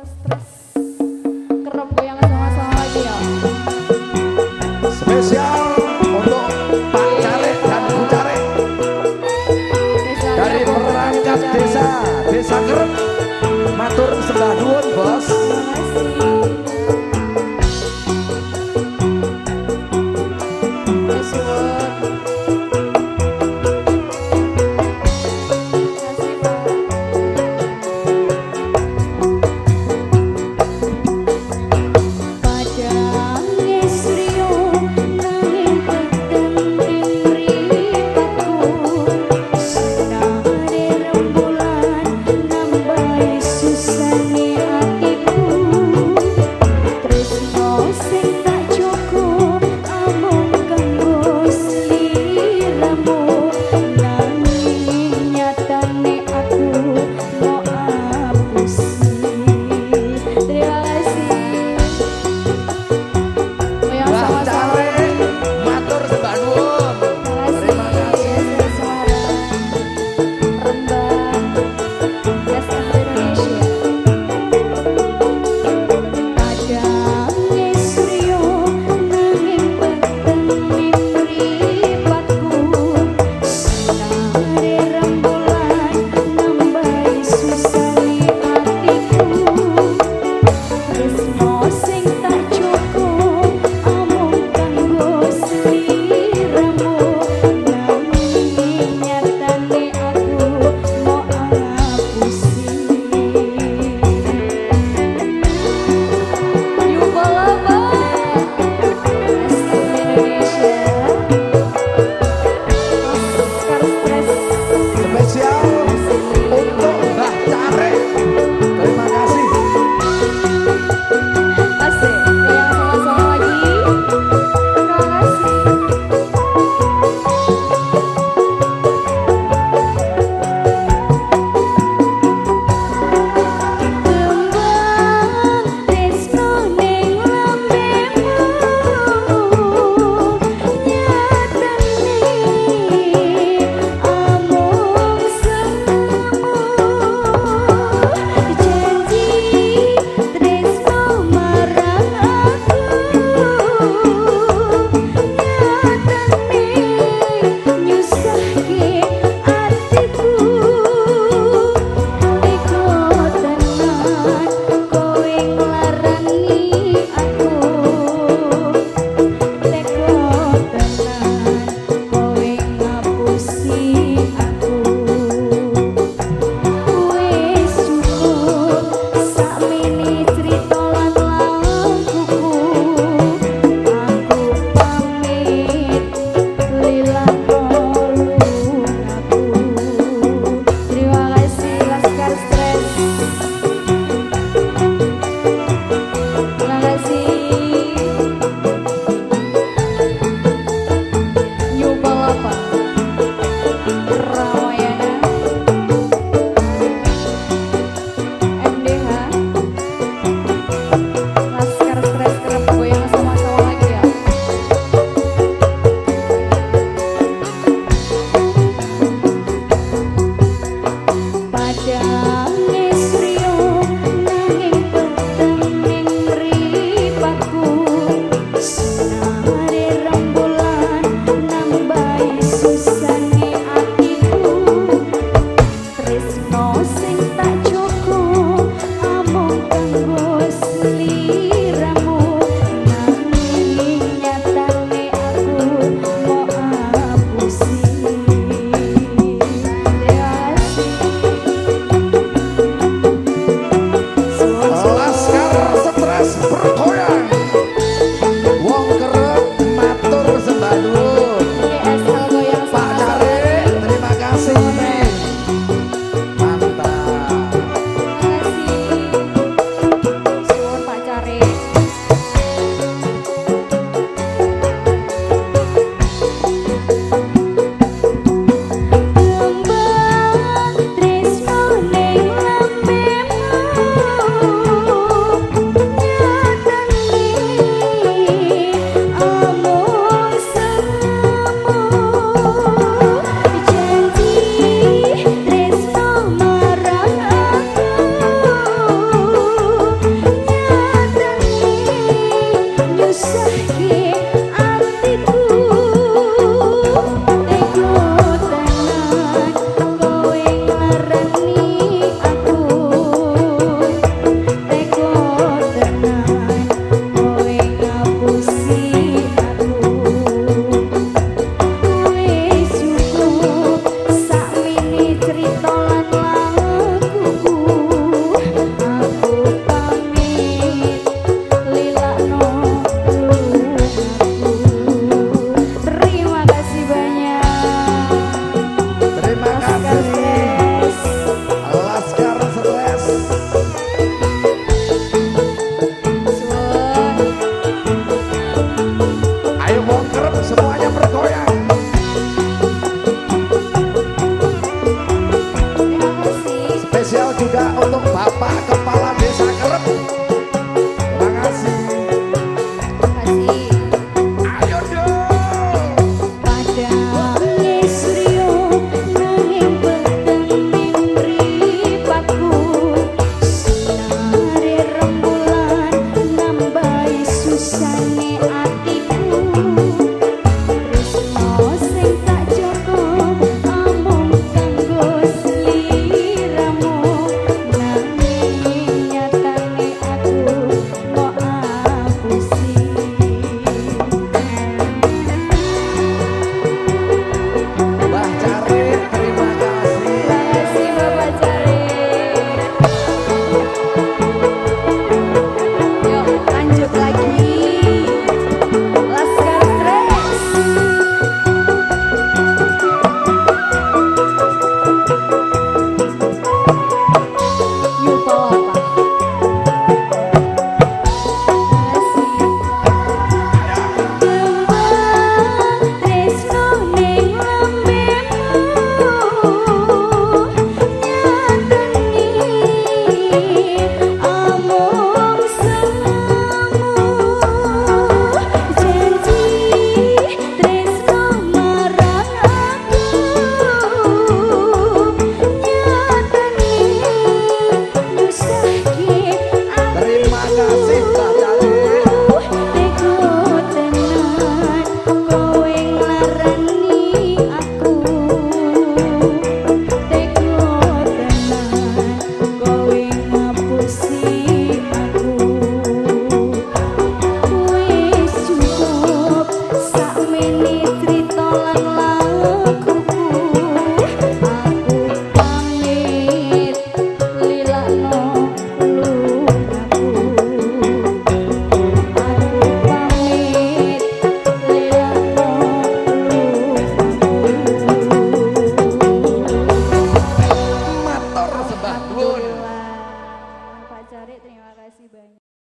terus kerem sama-sama lagi ya. Spesial untuk Pak dan Bu dari perangkat desa desa kerem. Matur sembah nuwun bos. grito juga untuk Bapak Kepala